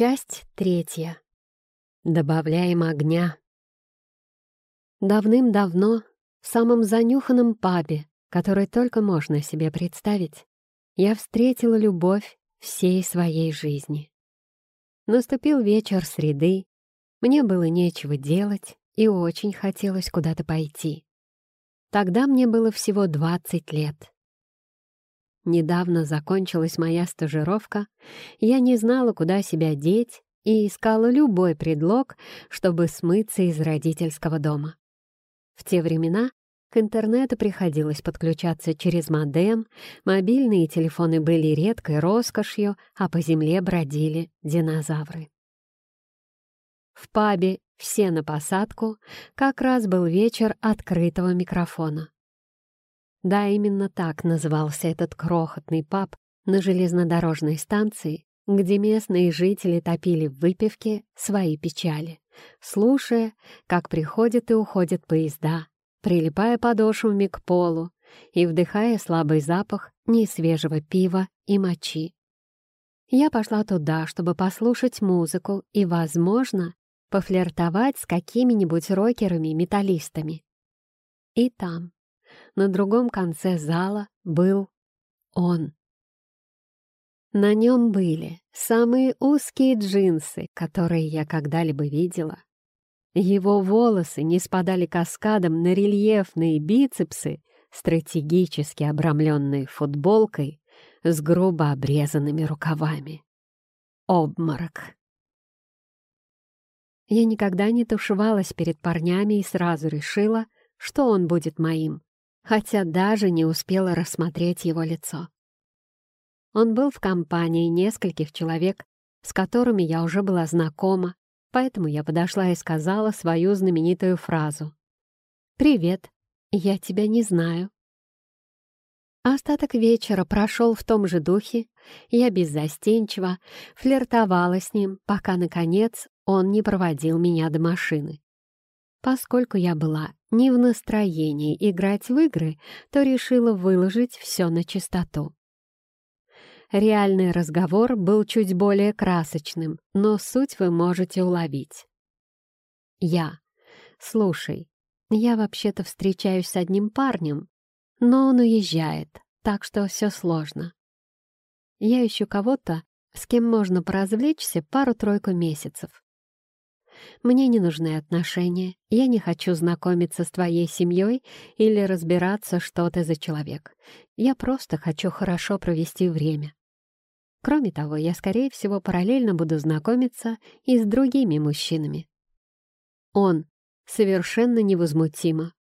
Часть третья. Добавляем огня. Давным-давно, в самом занюханном пабе, который только можно себе представить, я встретила любовь всей своей жизни. Наступил вечер среды, мне было нечего делать и очень хотелось куда-то пойти. Тогда мне было всего 20 лет. Недавно закончилась моя стажировка, я не знала, куда себя деть, и искала любой предлог, чтобы смыться из родительского дома. В те времена к интернету приходилось подключаться через модем, мобильные телефоны были редкой роскошью, а по земле бродили динозавры. В пабе «Все на посадку» как раз был вечер открытого микрофона. Да, именно так назывался этот крохотный паб на железнодорожной станции, где местные жители топили в выпивке свои печали, слушая, как приходят и уходят поезда, прилипая подошвами к полу и вдыхая слабый запах несвежего пива и мочи. Я пошла туда, чтобы послушать музыку и, возможно, пофлиртовать с какими-нибудь рокерами-металлистами. И там, на другом конце зала был он. На нем были самые узкие джинсы, которые я когда-либо видела. Его волосы не спадали каскадом на рельефные бицепсы, стратегически обрамленные футболкой с грубо обрезанными рукавами. Обморок. Я никогда не тушевалась перед парнями и сразу решила, что он будет моим хотя даже не успела рассмотреть его лицо. Он был в компании нескольких человек, с которыми я уже была знакома, поэтому я подошла и сказала свою знаменитую фразу. «Привет, я тебя не знаю». Остаток вечера прошел в том же духе, я беззастенчиво флиртовала с ним, пока, наконец, он не проводил меня до машины. Поскольку я была не в настроении играть в игры, то решила выложить все на чистоту. Реальный разговор был чуть более красочным, но суть вы можете уловить. Я. Слушай, я вообще-то встречаюсь с одним парнем, но он уезжает, так что все сложно. Я ищу кого-то, с кем можно поразвлечься пару-тройку месяцев. Мне не нужны отношения, я не хочу знакомиться с твоей семьей или разбираться, что ты за человек. Я просто хочу хорошо провести время. Кроме того, я, скорее всего, параллельно буду знакомиться и с другими мужчинами. Он совершенно невозмутимо.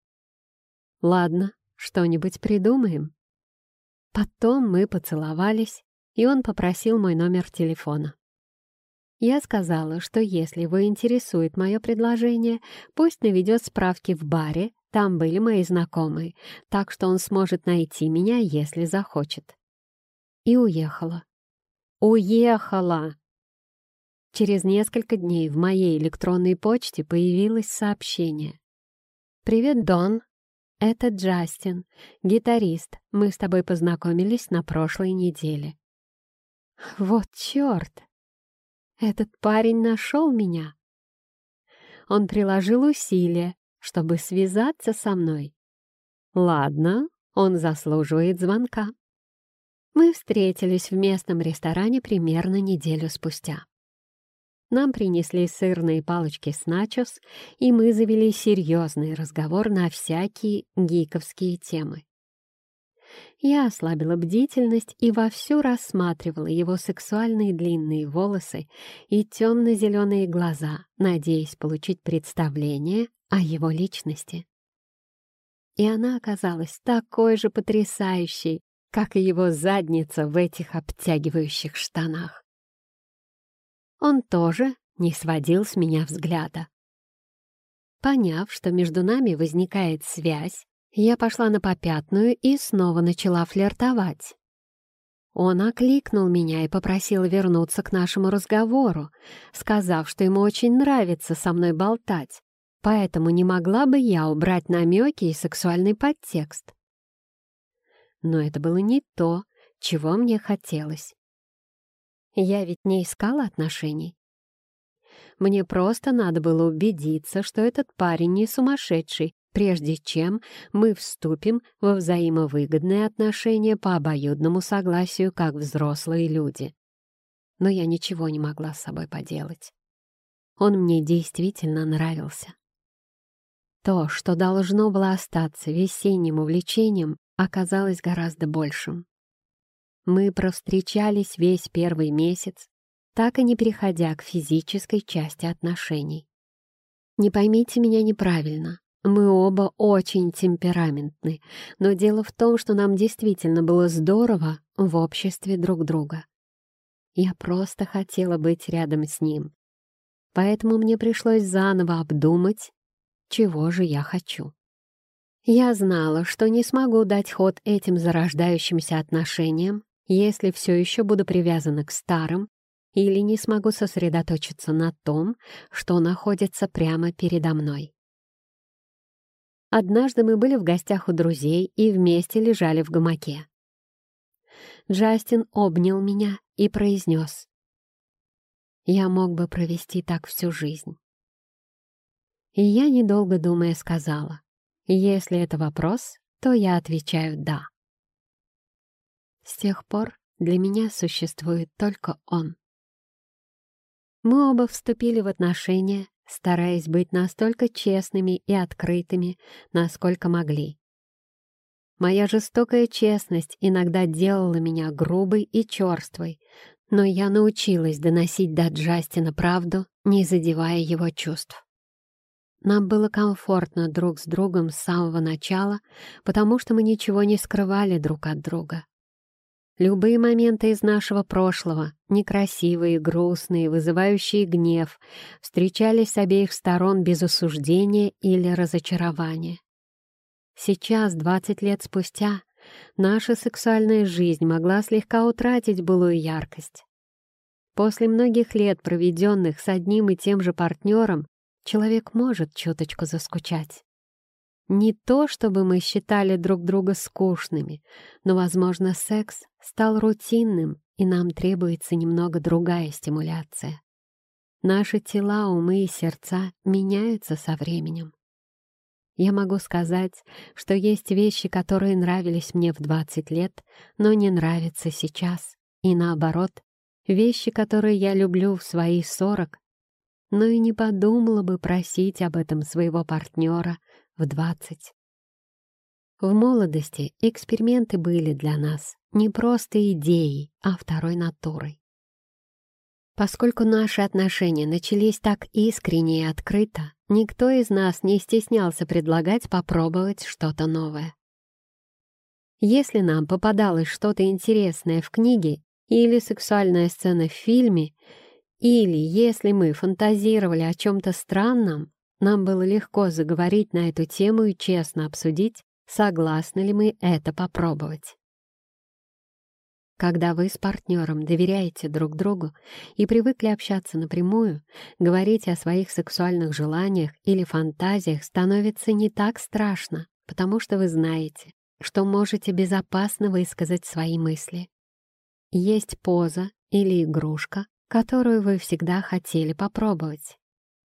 Ладно, что-нибудь придумаем. Потом мы поцеловались, и он попросил мой номер телефона. Я сказала, что если его интересует мое предложение, пусть наведет справки в баре, там были мои знакомые, так что он сможет найти меня, если захочет. И уехала. Уехала! Через несколько дней в моей электронной почте появилось сообщение. «Привет, Дон. Это Джастин, гитарист. Мы с тобой познакомились на прошлой неделе». «Вот черт! Этот парень нашел меня. Он приложил усилия, чтобы связаться со мной. Ладно, он заслуживает звонка. Мы встретились в местном ресторане примерно неделю спустя. Нам принесли сырные палочки с начос, и мы завели серьезный разговор на всякие гиковские темы. Я ослабила бдительность и вовсю рассматривала его сексуальные длинные волосы и темно-зеленые глаза, надеясь получить представление о его личности. И она оказалась такой же потрясающей, как и его задница в этих обтягивающих штанах. Он тоже не сводил с меня взгляда. Поняв, что между нами возникает связь, я пошла на попятную и снова начала флиртовать. Он окликнул меня и попросил вернуться к нашему разговору, сказав, что ему очень нравится со мной болтать, поэтому не могла бы я убрать намеки и сексуальный подтекст. Но это было не то, чего мне хотелось. Я ведь не искала отношений, Мне просто надо было убедиться, что этот парень не сумасшедший, прежде чем мы вступим во взаимовыгодные отношения по обоюдному согласию как взрослые люди. Но я ничего не могла с собой поделать. Он мне действительно нравился. То, что должно было остаться весенним увлечением, оказалось гораздо большим. Мы провстречались весь первый месяц, так и не переходя к физической части отношений. Не поймите меня неправильно. Мы оба очень темпераментны, но дело в том, что нам действительно было здорово в обществе друг друга. Я просто хотела быть рядом с ним. Поэтому мне пришлось заново обдумать, чего же я хочу. Я знала, что не смогу дать ход этим зарождающимся отношениям, если все еще буду привязана к старым, или не смогу сосредоточиться на том, что находится прямо передо мной. Однажды мы были в гостях у друзей и вместе лежали в гамаке. Джастин обнял меня и произнес. «Я мог бы провести так всю жизнь». И я, недолго думая, сказала. «Если это вопрос, то я отвечаю «да». С тех пор для меня существует только он. Мы оба вступили в отношения, стараясь быть настолько честными и открытыми, насколько могли. Моя жестокая честность иногда делала меня грубой и черствой, но я научилась доносить до Джастина правду, не задевая его чувств. Нам было комфортно друг с другом с самого начала, потому что мы ничего не скрывали друг от друга. Любые моменты из нашего прошлого, некрасивые, грустные, вызывающие гнев, встречались с обеих сторон без осуждения или разочарования. Сейчас, двадцать лет спустя, наша сексуальная жизнь могла слегка утратить былую яркость. После многих лет, проведенных с одним и тем же партнером, человек может чуточку заскучать. Не то, чтобы мы считали друг друга скучными, но, возможно, секс стал рутинным, и нам требуется немного другая стимуляция. Наши тела, умы и сердца меняются со временем. Я могу сказать, что есть вещи, которые нравились мне в 20 лет, но не нравятся сейчас, и наоборот, вещи, которые я люблю в свои 40, но и не подумала бы просить об этом своего партнера в двадцать. В молодости эксперименты были для нас не просто идеей, а второй натурой. Поскольку наши отношения начались так искренне и открыто, никто из нас не стеснялся предлагать попробовать что-то новое. Если нам попадалось что-то интересное в книге или сексуальная сцена в фильме, или если мы фантазировали о чем-то странном, нам было легко заговорить на эту тему и честно обсудить, согласны ли мы это попробовать. Когда вы с партнером доверяете друг другу и привыкли общаться напрямую, говорить о своих сексуальных желаниях или фантазиях становится не так страшно, потому что вы знаете, что можете безопасно высказать свои мысли. Есть поза или игрушка, которую вы всегда хотели попробовать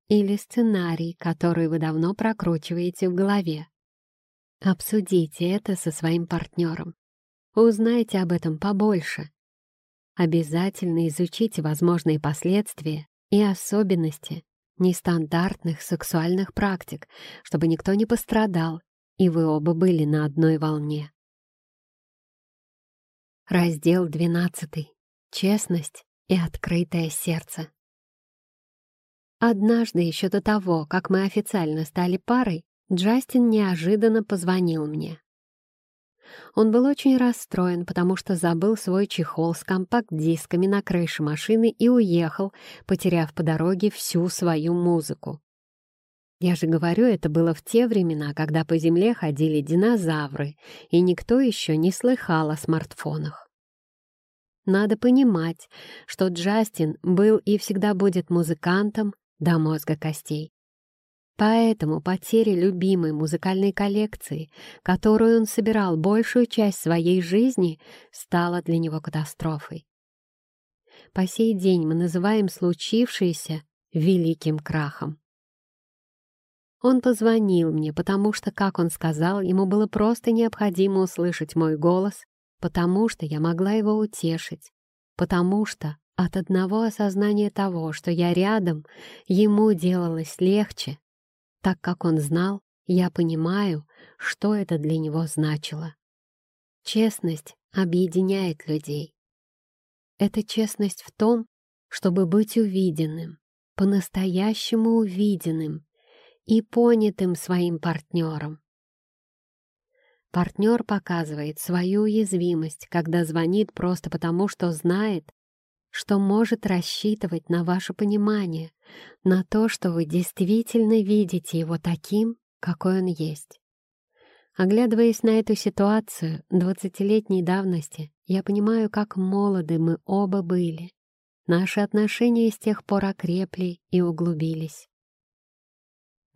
или сценарий, который вы давно прокручиваете в голове. Обсудите это со своим партнером. Узнайте об этом побольше. Обязательно изучите возможные последствия и особенности нестандартных сексуальных практик, чтобы никто не пострадал, и вы оба были на одной волне. Раздел 12. Честность и открытое сердце. Однажды, еще до того, как мы официально стали парой, Джастин неожиданно позвонил мне. Он был очень расстроен, потому что забыл свой чехол с компакт-дисками на крыше машины и уехал, потеряв по дороге всю свою музыку. Я же говорю, это было в те времена, когда по земле ходили динозавры, и никто еще не слыхал о смартфонах. Надо понимать, что Джастин был и всегда будет музыкантом, до мозга костей. Поэтому потеря любимой музыкальной коллекции, которую он собирал большую часть своей жизни, стала для него катастрофой. По сей день мы называем случившееся великим крахом. Он позвонил мне, потому что, как он сказал, ему было просто необходимо услышать мой голос, потому что я могла его утешить, потому что от одного осознания того, что я рядом, ему делалось легче, так как он знал, я понимаю, что это для него значило. Честность объединяет людей. Это честность в том, чтобы быть увиденным, по-настоящему увиденным и понятым своим партнером. Партнер показывает свою уязвимость, когда звонит просто потому, что знает, что может рассчитывать на ваше понимание, на то, что вы действительно видите его таким, какой он есть. Оглядываясь на эту ситуацию двадцатилетней давности, я понимаю, как молоды мы оба были. Наши отношения с тех пор окрепли и углубились.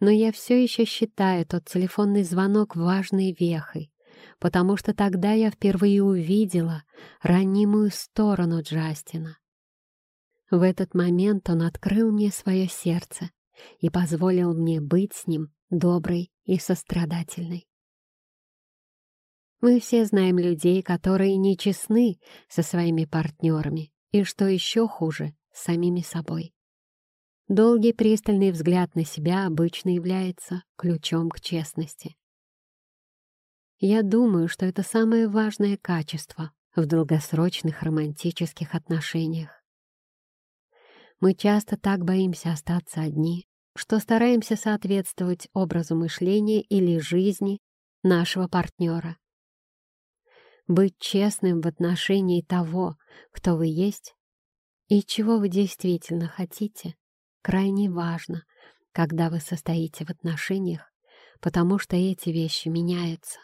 Но я все еще считаю тот телефонный звонок важной вехой, потому что тогда я впервые увидела ранимую сторону Джастина. В этот момент он открыл мне свое сердце и позволил мне быть с ним доброй и сострадательной. Мы все знаем людей, которые нечестны со своими партнерами и, что еще хуже, с самими собой. Долгий пристальный взгляд на себя обычно является ключом к честности. Я думаю, что это самое важное качество в долгосрочных романтических отношениях. Мы часто так боимся остаться одни, что стараемся соответствовать образу мышления или жизни нашего партнера. Быть честным в отношении того, кто вы есть и чего вы действительно хотите, крайне важно, когда вы состоите в отношениях, потому что эти вещи меняются.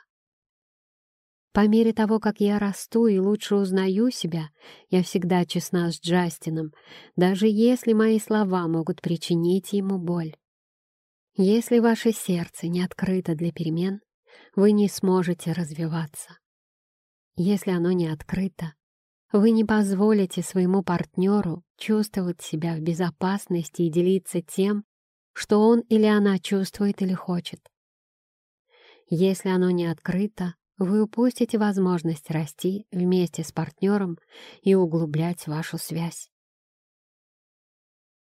По мере того, как я расту и лучше узнаю себя, я всегда честна с Джастином, даже если мои слова могут причинить ему боль. Если ваше сердце не открыто для перемен, вы не сможете развиваться. Если оно не открыто, вы не позволите своему партнеру чувствовать себя в безопасности и делиться тем, что он или она чувствует или хочет. Если оно не открыто, вы упустите возможность расти вместе с партнером и углублять вашу связь.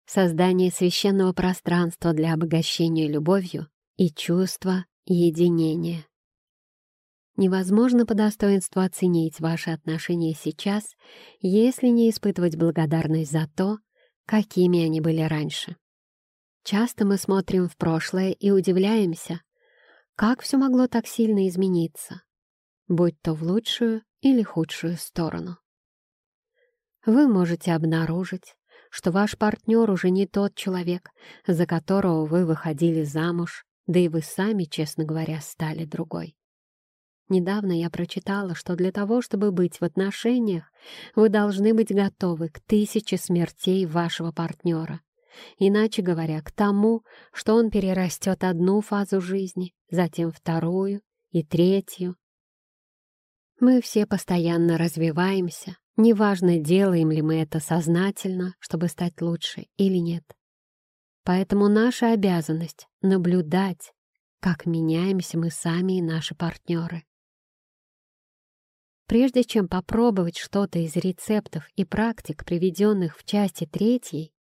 Создание священного пространства для обогащения любовью и чувства единения. Невозможно по достоинству оценить ваши отношения сейчас, если не испытывать благодарность за то, какими они были раньше. Часто мы смотрим в прошлое и удивляемся, как все могло так сильно измениться, будь то в лучшую или худшую сторону. Вы можете обнаружить, что ваш партнер уже не тот человек, за которого вы выходили замуж, да и вы сами, честно говоря, стали другой. Недавно я прочитала, что для того, чтобы быть в отношениях, вы должны быть готовы к тысяче смертей вашего партнера. Иначе говоря, к тому, что он перерастет одну фазу жизни, затем вторую и третью. Мы все постоянно развиваемся, неважно, делаем ли мы это сознательно, чтобы стать лучше или нет. Поэтому наша обязанность — наблюдать, как меняемся мы сами и наши партнеры. Прежде чем попробовать что-то из рецептов и практик, приведенных в части третьей,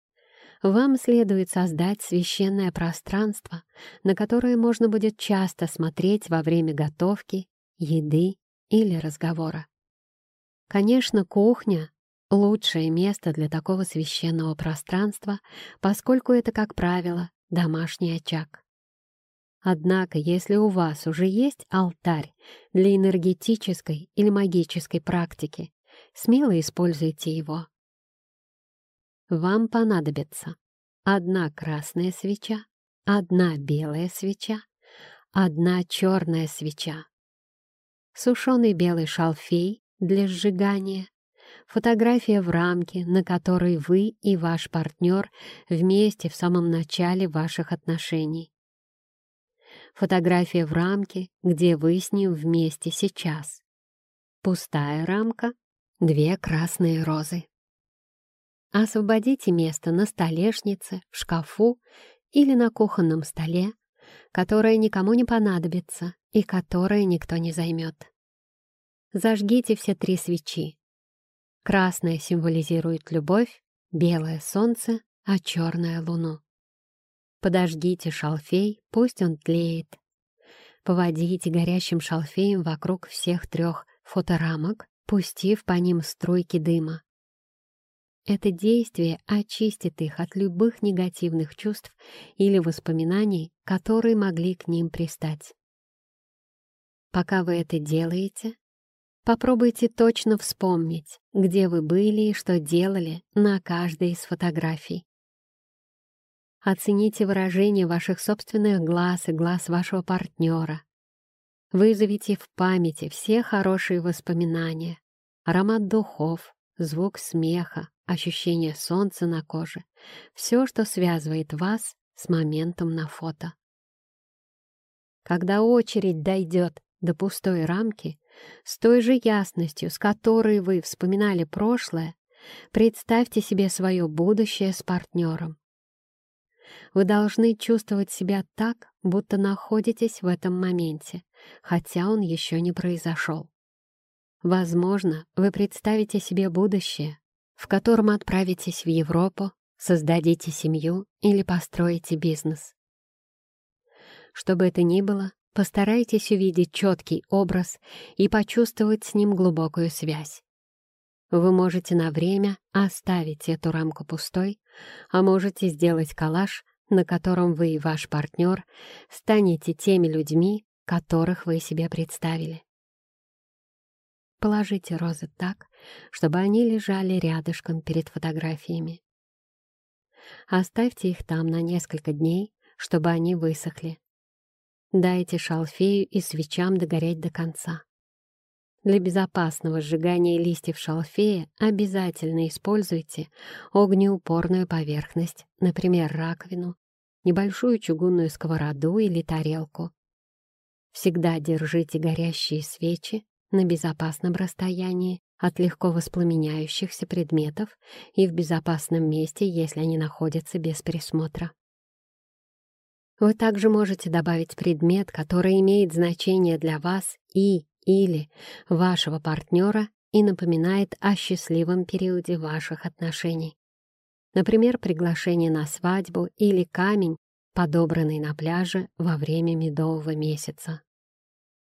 вам следует создать священное пространство, на которое можно будет часто смотреть во время готовки, еды или разговора. Конечно, кухня — лучшее место для такого священного пространства, поскольку это, как правило, домашний очаг. Однако, если у вас уже есть алтарь для энергетической или магической практики, смело используйте его. Вам понадобится одна красная свеча, одна белая свеча, одна черная свеча, сушеный белый шалфей для сжигания, фотография в рамке, на которой вы и ваш партнер вместе в самом начале ваших отношений, Фотография в рамке, где вы с ним вместе сейчас. Пустая рамка, две красные розы. освободите место на столешнице, в шкафу или на кухонном столе, которое никому не понадобится и которое никто не займет. Зажгите все три свечи. Красная символизирует любовь, белое — солнце, а черное — луну. Подожгите шалфей, пусть он тлеет. Поводите горящим шалфеем вокруг всех трех фоторамок, пустив по ним струйки дыма. Это действие очистит их от любых негативных чувств или воспоминаний, которые могли к ним пристать. Пока вы это делаете, попробуйте точно вспомнить, где вы были и что делали на каждой из фотографий. Оцените выражение ваших собственных глаз и глаз вашего партнера. Вызовите в памяти все хорошие воспоминания, аромат духов, звук смеха, ощущение солнца на коже, все, что связывает вас с моментом на фото. Когда очередь дойдет до пустой рамки, с той же ясностью, с которой вы вспоминали прошлое, представьте себе свое будущее с партнером. Вы должны чувствовать себя так, будто находитесь в этом моменте, хотя он еще не произошел. Возможно, вы представите себе будущее, в котором отправитесь в Европу, создадите семью или построите бизнес. Что бы это ни было, постарайтесь увидеть четкий образ и почувствовать с ним глубокую связь. Вы можете на время оставить эту рамку пустой, а можете сделать коллаж, на котором вы и ваш партнер станете теми людьми, которых вы себе представили. Положите розы так, чтобы они лежали рядышком перед фотографиями. Оставьте их там на несколько дней, чтобы они высохли. Дайте шалфею и свечам догореть до конца. Для безопасного сжигания листьев шалфея обязательно используйте огнеупорную поверхность, например, раковину, небольшую чугунную сковороду или тарелку. Всегда держите горящие свечи на безопасном расстоянии от легко воспламеняющихся предметов и в безопасном месте, если они находятся без присмотра. Вы также можете добавить предмет, который имеет значение для вас и или вашего партнера и напоминает о счастливом периоде ваших отношений. Например, приглашение на свадьбу или камень, подобранный на пляже во время медового месяца.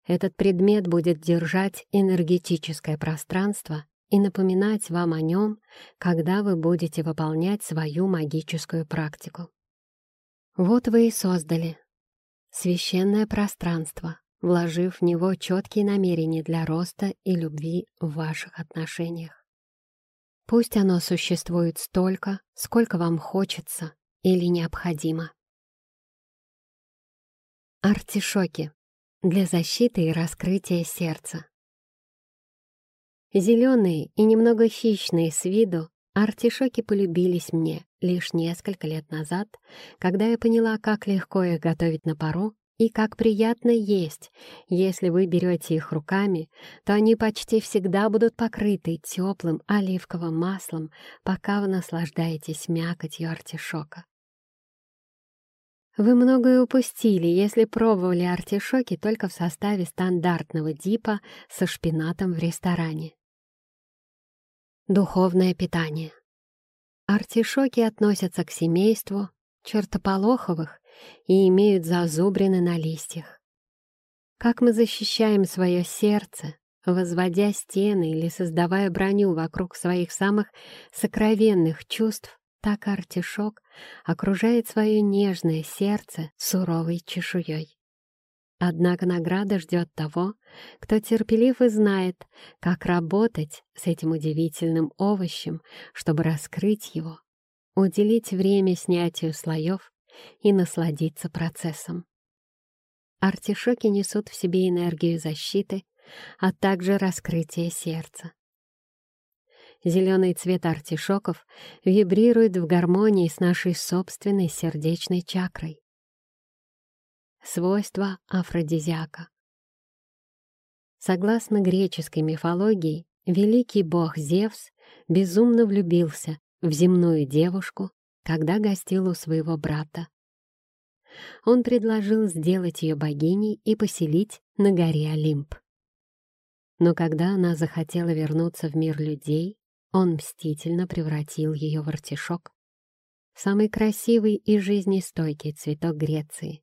Этот предмет будет держать энергетическое пространство и напоминать вам о нем, когда вы будете выполнять свою магическую практику. Вот вы и создали священное пространство, вложив в него четкие намерения для роста и любви в ваших отношениях. Пусть оно существует столько, сколько вам хочется или необходимо. Артишоки для защиты и раскрытия сердца. Зеленые и немного хищные с виду, артишоки полюбились мне лишь несколько лет назад, когда я поняла, как легко их готовить на пару и как приятно есть. Если вы берете их руками, то они почти всегда будут покрыты теплым оливковым маслом, пока вы наслаждаетесь мякотью артишока. Вы многое упустили, если пробовали артишоки только в составе стандартного дипа со шпинатом в ресторане. Духовное питание. Артишоки относятся к семейству чертополоховых и имеют зазубрины на листьях. Как мы защищаем свое сердце, возводя стены или создавая броню вокруг своих самых сокровенных чувств, так артишок окружает свое нежное сердце суровой чешуей. Однако награда ждет того, кто терпелив и знает, как работать с этим удивительным овощем, чтобы раскрыть его, уделить время снятию слоев и насладиться процессом. Артишоки несут в себе энергию защиты, а также раскрытие сердца. Зеленый цвет артишоков вибрирует в гармонии с нашей собственной сердечной чакрой. Свойства афродизиака. Согласно греческой мифологии, великий бог Зевс безумно влюбился в земную девушку, когда гостил у своего брата. Он предложил сделать ее богиней и поселить на горе Олимп. Но когда она захотела вернуться в мир людей, он мстительно превратил ее в артишок. Самый красивый и жизнестойкий цветок Греции.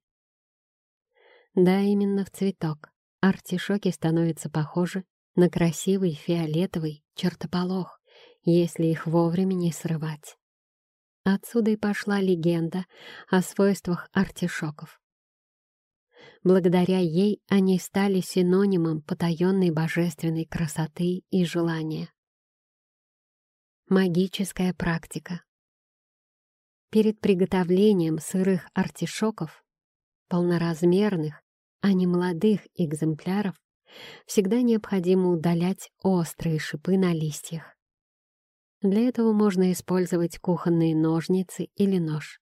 Да, именно в цветок. Артишоки становятся похожи на красивый фиолетовый чертополох, если их вовремя не срывать. Отсюда и пошла легенда о свойствах артишоков. Благодаря ей они стали синонимом потаенной божественной красоты и желания. Магическая практика. Перед приготовлением сырых артишоков, полноразмерных, а не молодых экземпляров, всегда необходимо удалять острые шипы на листьях. Для этого можно использовать кухонные ножницы или нож.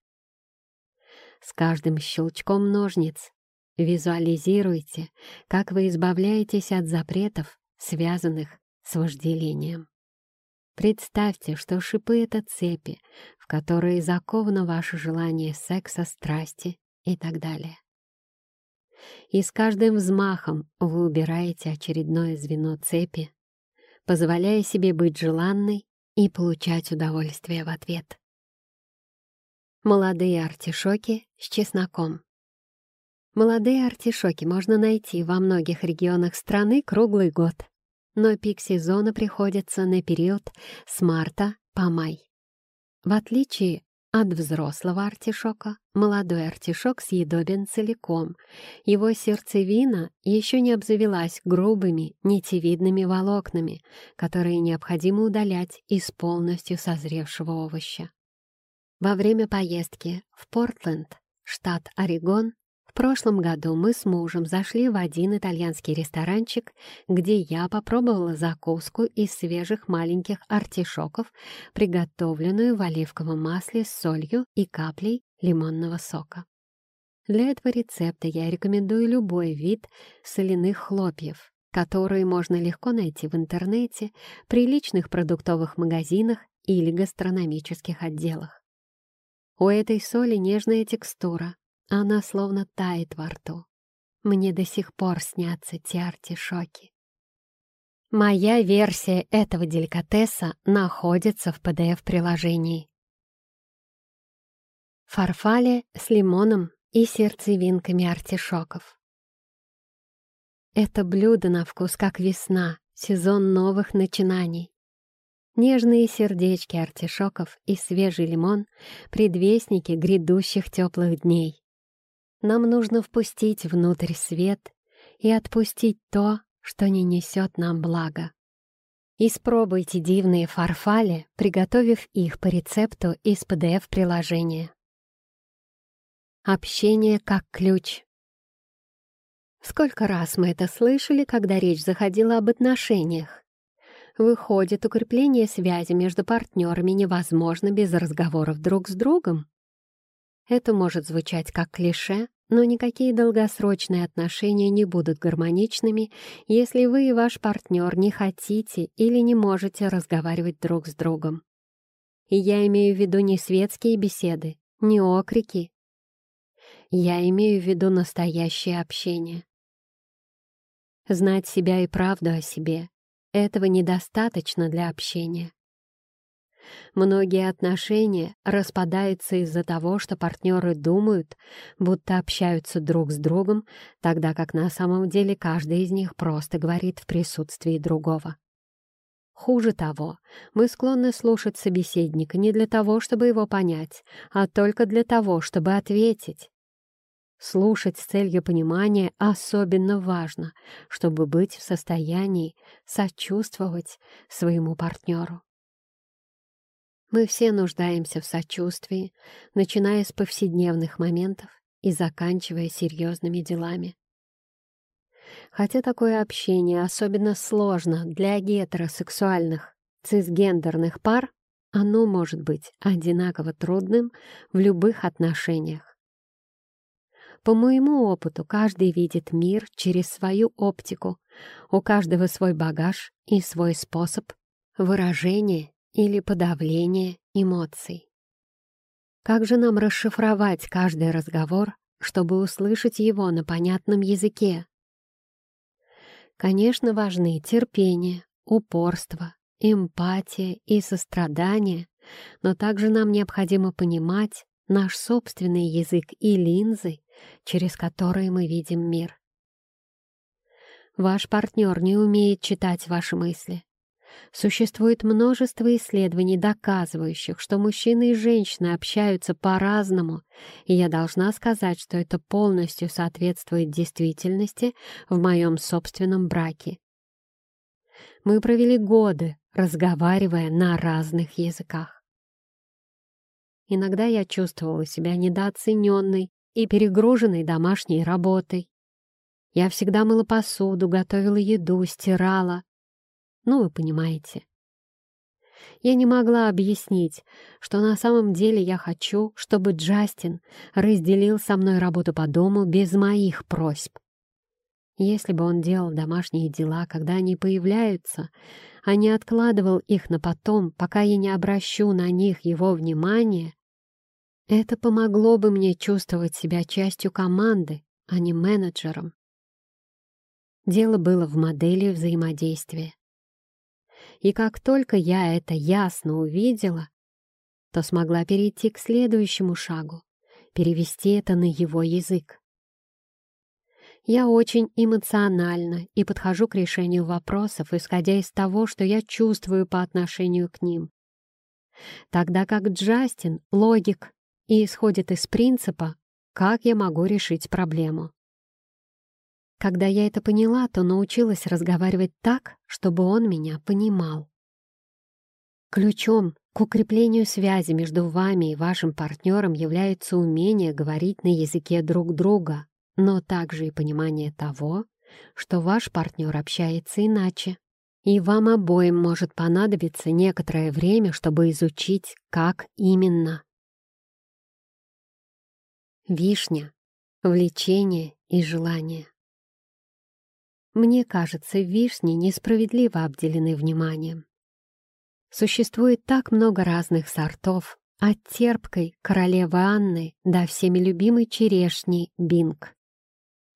С каждым щелчком ножниц визуализируйте, как вы избавляетесь от запретов, связанных с вожделением. Представьте, что шипы — это цепи, в которые заковано ваше желание секса, страсти и так далее. И с каждым взмахом вы убираете очередное звено цепи, позволяя себе быть желанной и получать удовольствие в ответ. Молодые артишоки с чесноком. Молодые артишоки можно найти во многих регионах страны круглый год но пик сезона приходится на период с марта по май. В отличие от взрослого артишока, молодой артишок съедобен целиком. Его сердцевина еще не обзавелась грубыми, нитевидными волокнами, которые необходимо удалять из полностью созревшего овоща. Во время поездки в Портленд, штат Орегон, в прошлом году мы с мужем зашли в один итальянский ресторанчик, где я попробовала закуску из свежих маленьких артишоков, приготовленную в оливковом масле с солью и каплей лимонного сока. Для этого рецепта я рекомендую любой вид соляных хлопьев, которые можно легко найти в интернете, при личных продуктовых магазинах или гастрономических отделах. У этой соли нежная текстура, она словно тает во рту. Мне до сих пор снятся те артишоки. Моя версия этого деликатеса находится в PDF-приложении. Фарфале с лимоном и сердцевинками артишоков. Это блюдо на вкус как весна, сезон новых начинаний. Нежные сердечки артишоков и свежий лимон — предвестники грядущих теплых дней. Нам нужно впустить внутрь свет и отпустить то, что не несет нам блага. Испробуйте дивные фарфали, приготовив их по рецепту из PDF-приложения. Общение как ключ. Сколько раз мы это слышали, когда речь заходила об отношениях? Выходит, укрепление связи между партнерами невозможно без разговоров друг с другом? Это может звучать как клише, но никакие долгосрочные отношения не будут гармоничными, если вы и ваш партнер не хотите или не можете разговаривать друг с другом. И я имею в виду не светские беседы, не окрики. Я имею в виду настоящее общение. Знать себя и правду о себе — этого недостаточно для общения. Многие отношения распадаются из-за того, что партнеры думают, будто общаются друг с другом, тогда как на самом деле каждый из них просто говорит в присутствии другого. Хуже того, мы склонны слушать собеседника не для того, чтобы его понять, а только для того, чтобы ответить. Слушать с целью понимания особенно важно, чтобы быть в состоянии сочувствовать своему партнеру. Мы все нуждаемся в сочувствии, начиная с повседневных моментов и заканчивая серьезными делами. Хотя такое общение особенно сложно для гетеросексуальных, цисгендерных пар, оно может быть одинаково трудным в любых отношениях. По моему опыту, каждый видит мир через свою оптику, у каждого свой багаж и свой способ выражения или подавление эмоций. Как же нам расшифровать каждый разговор, чтобы услышать его на понятном языке? Конечно, важны терпение, упорство, эмпатия и сострадание, но также нам необходимо понимать наш собственный язык и линзы, через которые мы видим мир. Ваш партнер не умеет читать ваши мысли. Существует множество исследований, доказывающих, что мужчины и женщины общаются по-разному, и я должна сказать, что это полностью соответствует действительности в моем собственном браке. Мы провели годы, разговаривая на разных языках. Иногда я чувствовала себя недооцененной и перегруженной домашней работой. Я всегда мыла посуду, готовила еду, стирала. Ну, вы понимаете. Я не могла объяснить, что на самом деле я хочу, чтобы Джастин разделил со мной работу по дому без моих просьб. Если бы он делал домашние дела, когда они появляются, а не откладывал их на потом, пока я не обращу на них его внимания, это помогло бы мне чувствовать себя частью команды, а не менеджером. Дело было в модели взаимодействия. И как только я это ясно увидела, то смогла перейти к следующему шагу, перевести это на его язык. Я очень эмоциональна и подхожу к решению вопросов, исходя из того, что я чувствую по отношению к ним. Тогда как Джастин — логик и исходит из принципа, как я могу решить проблему. Когда я это поняла, то научилась разговаривать так, чтобы он меня понимал. Ключом к укреплению связи между вами и вашим партнером является умение говорить на языке друг друга, но также и понимание того, что ваш партнер общается иначе. И вам обоим может понадобиться некоторое время, чтобы изучить, как именно. Вишня, влечение и желание. Мне кажется, вишни несправедливо обделены вниманием. Существует так много разных сортов, от терпкой королевы Анны до всеми любимой черешни Бинг.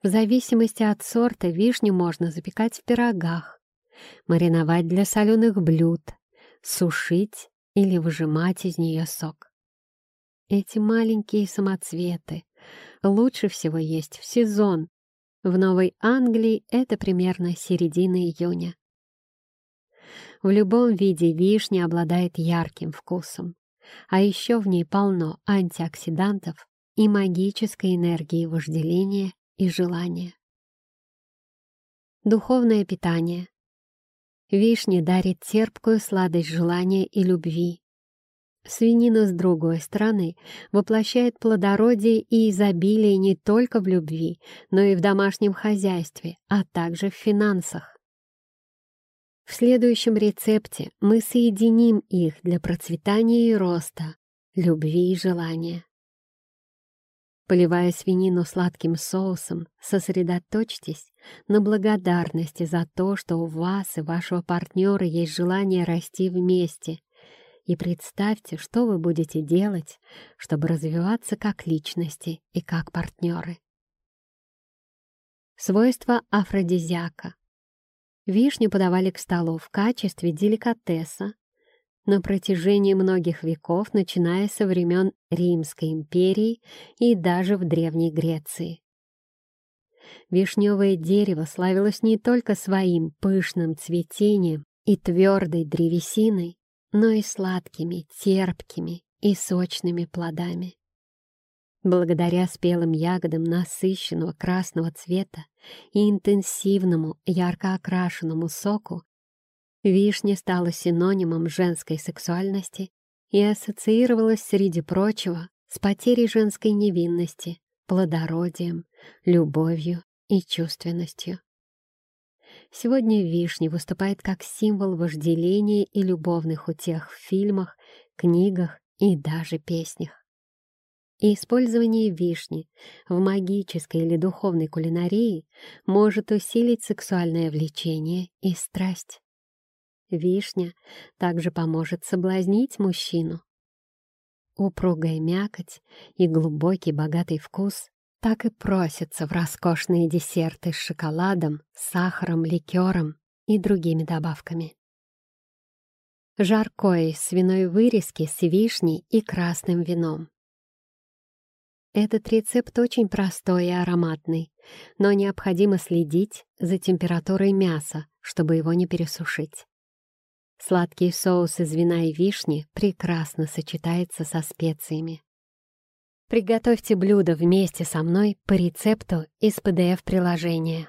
В зависимости от сорта вишню можно запекать в пирогах, мариновать для соленых блюд, сушить или выжимать из нее сок. Эти маленькие самоцветы лучше всего есть в сезон, в Новой Англии это примерно середина июня. В любом виде вишня обладает ярким вкусом, а еще в ней полно антиоксидантов и магической энергии вожделения и желания. Духовное питание. Вишня дарит терпкую сладость желания и любви, Свинина, с другой стороны, воплощает плодородие и изобилие не только в любви, но и в домашнем хозяйстве, а также в финансах. В следующем рецепте мы соединим их для процветания и роста, любви и желания. Поливая свинину сладким соусом, сосредоточьтесь на благодарности за то, что у вас и вашего партнера есть желание расти вместе и представьте, что вы будете делать, чтобы развиваться как личности и как партнеры. Свойства афродизиака. Вишню подавали к столу в качестве деликатеса на протяжении многих веков, начиная со времен Римской империи и даже в Древней Греции. Вишневое дерево славилось не только своим пышным цветением и твердой древесиной, но и сладкими, терпкими и сочными плодами. Благодаря спелым ягодам насыщенного красного цвета и интенсивному ярко окрашенному соку вишня стала синонимом женской сексуальности и ассоциировалась, среди прочего, с потерей женской невинности, плодородием, любовью и чувственностью. Сегодня вишня выступает как символ вожделения и любовных утех в фильмах, книгах и даже песнях. И использование вишни в магической или духовной кулинарии может усилить сексуальное влечение и страсть. вишня также поможет соблазнить мужчину. Упругая мякоть и глубокий богатый вкус так и просятся в роскошные десерты с шоколадом, сахаром, ликером и другими добавками. Жаркое свиной вырезки с вишней и красным вином. Этот рецепт очень простой и ароматный, но необходимо следить за температурой мяса, чтобы его не пересушить. Сладкий соус из вина и вишни прекрасно сочетается со специями. Приготовьте блюдо вместе со мной по рецепту из PDF-приложения.